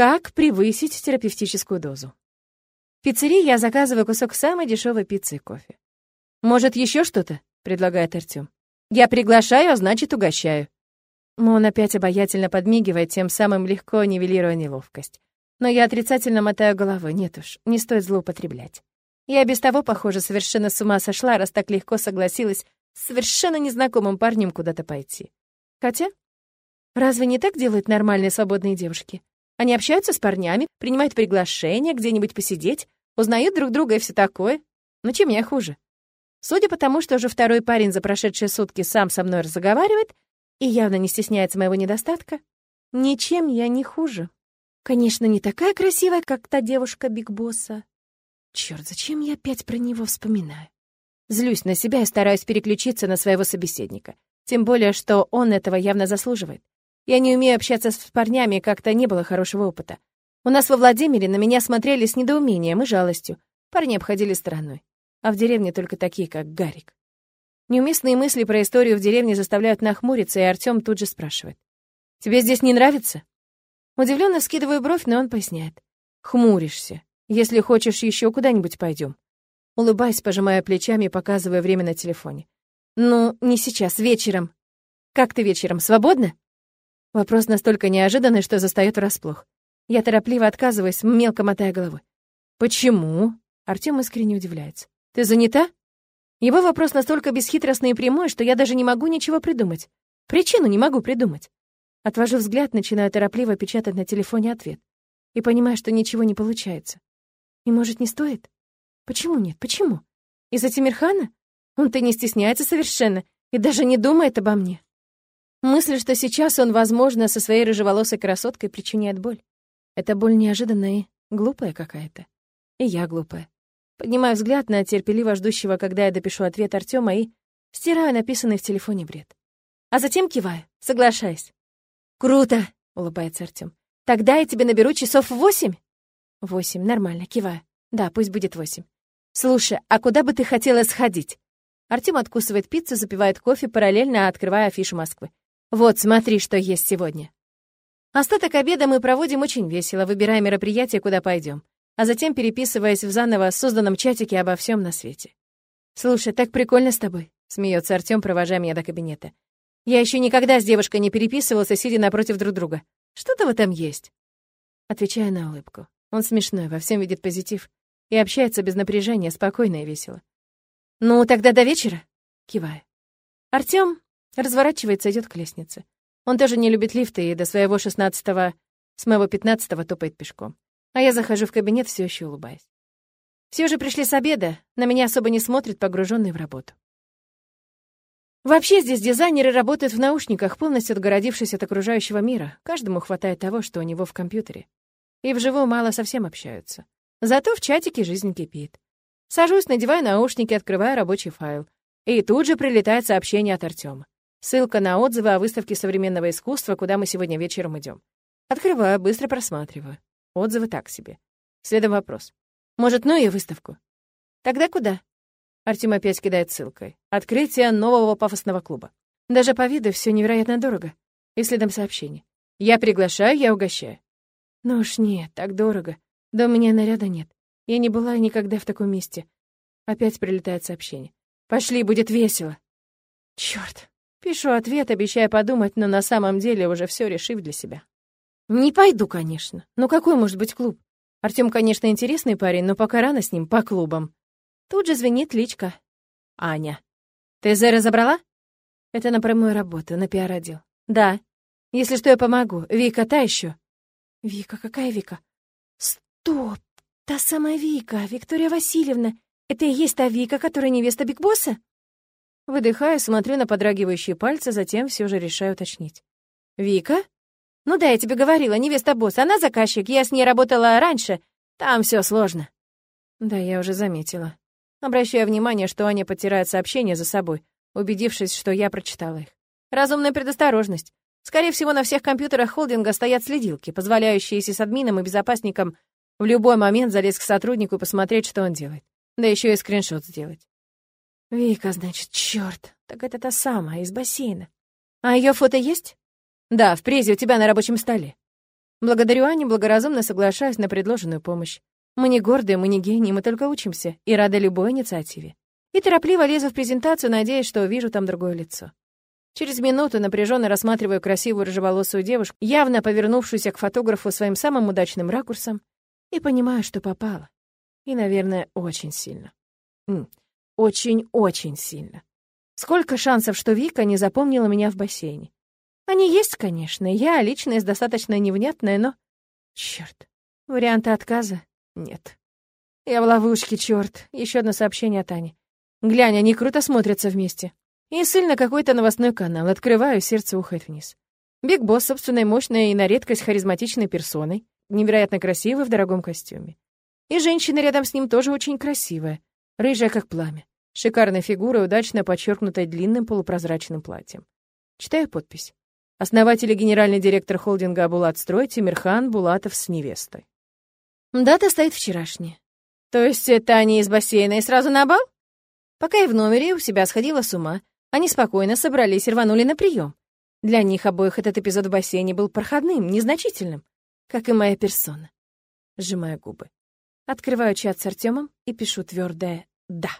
Как превысить терапевтическую дозу? В пиццерии я заказываю кусок самой дешевой пиццы и кофе. «Может, еще что-то?» — предлагает Артем. «Я приглашаю, а значит, угощаю». Он опять обаятельно подмигивает, тем самым легко нивелируя неловкость. Но я отрицательно мотаю головой. Нет уж, не стоит злоупотреблять. Я без того, похоже, совершенно с ума сошла, раз так легко согласилась с совершенно незнакомым парнем куда-то пойти. Хотя, разве не так делают нормальные свободные девушки? Они общаются с парнями, принимают приглашения где-нибудь посидеть, узнают друг друга и все такое. Ну чем я хуже? Судя по тому, что уже второй парень за прошедшие сутки сам со мной разговаривает и явно не стесняется моего недостатка, ничем я не хуже. Конечно, не такая красивая, как та девушка Биг Босса. Чёрт, зачем я опять про него вспоминаю? Злюсь на себя и стараюсь переключиться на своего собеседника. Тем более, что он этого явно заслуживает. Я не умею общаться с парнями, как-то не было хорошего опыта. У нас во Владимире на меня смотрели с недоумением и жалостью. Парни обходили стороной а в деревне только такие, как Гарик. Неуместные мысли про историю в деревне заставляют нахмуриться, и Артём тут же спрашивает. «Тебе здесь не нравится?» Удивленно вскидываю бровь, но он поясняет. «Хмуришься. Если хочешь, еще куда-нибудь пойдем. Улыбаясь, пожимая плечами, показывая время на телефоне. «Ну, не сейчас, вечером». «Как ты вечером, свободна?» Вопрос настолько неожиданный, что застаёт врасплох. Я торопливо отказываюсь, мелко мотая головой. «Почему?» Артём искренне удивляется. Ты занята?» Его вопрос настолько бесхитростный и прямой, что я даже не могу ничего придумать. Причину не могу придумать. Отвожу взгляд, начинаю торопливо печатать на телефоне ответ. И понимаю, что ничего не получается. И, может, не стоит? Почему нет? Почему? Из-за Тимирхана? Он-то не стесняется совершенно и даже не думает обо мне. Мысль, что сейчас он, возможно, со своей рыжеволосой красоткой причиняет боль. Это боль неожиданная глупая какая-то. И я глупая. Поднимаю взгляд на терпеливо ждущего, когда я допишу ответ Артема и стираю написанный в телефоне бред. А затем киваю, соглашаясь. «Круто!» — улыбается Артем. «Тогда я тебе наберу часов в восемь?» «Восемь, нормально, киваю. Да, пусть будет восемь. Слушай, а куда бы ты хотела сходить?» Артем откусывает пиццу, запивает кофе, параллельно открывая афишу Москвы. «Вот, смотри, что есть сегодня». Остаток обеда мы проводим очень весело, выбирая мероприятие, куда пойдем а затем переписываясь в заново созданном чатике обо всем на свете. «Слушай, так прикольно с тобой», — смеется Артём, провожая меня до кабинета. «Я еще никогда с девушкой не переписывался, сидя напротив друг друга. Что-то в этом есть». Отвечаю на улыбку. Он смешной, во всем видит позитив и общается без напряжения, спокойно и весело. «Ну, тогда до вечера?» — киваю. Артём разворачивается, идет к лестнице. Он тоже не любит лифты и до своего шестнадцатого, с моего пятнадцатого топает пешком. А я захожу в кабинет, все еще улыбаясь. Все же пришли с обеда, на меня особо не смотрят, погруженные в работу. Вообще здесь дизайнеры работают в наушниках, полностью отгородившись от окружающего мира. Каждому хватает того, что у него в компьютере. И вживую мало совсем общаются. Зато в чатике жизнь кипит. Сажусь, надеваю наушники, открываю рабочий файл. И тут же прилетает сообщение от Артема. Ссылка на отзывы о выставке современного искусства, куда мы сегодня вечером идем. Открываю, быстро просматриваю. Отзывы так себе. Следом вопрос. Может, ну и выставку? Тогда куда? Артем опять кидает ссылкой. Открытие нового пафосного клуба. Даже по виду все невероятно дорого. И следом сообщение. Я приглашаю, я угощаю. Ну уж нет, так дорого. Да у меня наряда нет. Я не была никогда в таком месте. Опять прилетает сообщение. Пошли, будет весело. Черт. Пишу ответ, обещая подумать, но на самом деле уже все решив для себя. «Не пойду, конечно. Но какой может быть клуб? Артём, конечно, интересный парень, но пока рано с ним по клубам». Тут же звенит личка. «Аня». «ТЗ разобрала?» «Это напрямую работа, на пиар-отдел». «Да. Если что, я помогу. Вика, та ещё?» «Вика? Какая Вика?» «Стоп! Та самая Вика, Виктория Васильевна. Это и есть та Вика, которая невеста Биг Босса?» Выдыхаю, смотрю на подрагивающие пальцы, затем все же решаю уточнить. «Вика?» Ну да, я тебе говорила, невеста босса, она заказчик, я с ней работала раньше. Там все сложно. Да, я уже заметила. Обращаю внимание, что Аня потирает сообщения за собой, убедившись, что я прочитала их. Разумная предосторожность. Скорее всего, на всех компьютерах холдинга стоят следилки, позволяющие админом и безопасникам в любой момент залезть к сотруднику и посмотреть, что он делает. Да еще и скриншот сделать. Вика, значит, черт, так это та самая из бассейна. А ее фото есть? «Да, в презе у тебя на рабочем столе». Благодарю Аню, благоразумно соглашаюсь на предложенную помощь. Мы не гордые, мы не гении, мы только учимся и рады любой инициативе. И торопливо лезу в презентацию, надеясь, что увижу там другое лицо. Через минуту напряженно рассматриваю красивую рыжеволосую девушку, явно повернувшуюся к фотографу своим самым удачным ракурсом, и понимаю, что попала. И, наверное, очень сильно. Очень-очень сильно. Сколько шансов, что Вика не запомнила меня в бассейне. Они есть, конечно, я личность достаточно невнятная, но... Чёрт, варианта отказа нет. Я в ловушке, чёрт. Еще одно сообщение от Ани. Глянь, они круто смотрятся вместе. И ссыль на какой-то новостной канал. Открываю, сердце ухает вниз. Биг Босс собственной мощной и на редкость харизматичной персоной, невероятно красивый в дорогом костюме. И женщина рядом с ним тоже очень красивая, рыжая как пламя. Шикарная фигура, удачно подчеркнутая длинным полупрозрачным платьем. Читаю подпись. Основатель и генеральный директор холдинга «Булат Строй» Тимирхан Булатов с невестой. Дата стоит вчерашняя. То есть это они из бассейна и сразу на бал? Пока я в номере у себя сходила с ума, они спокойно собрались и рванули на прием. Для них обоих этот эпизод в бассейне был проходным, незначительным, как и моя персона. Сжимаю губы. Открываю чат с Артемом и пишу твердое «да».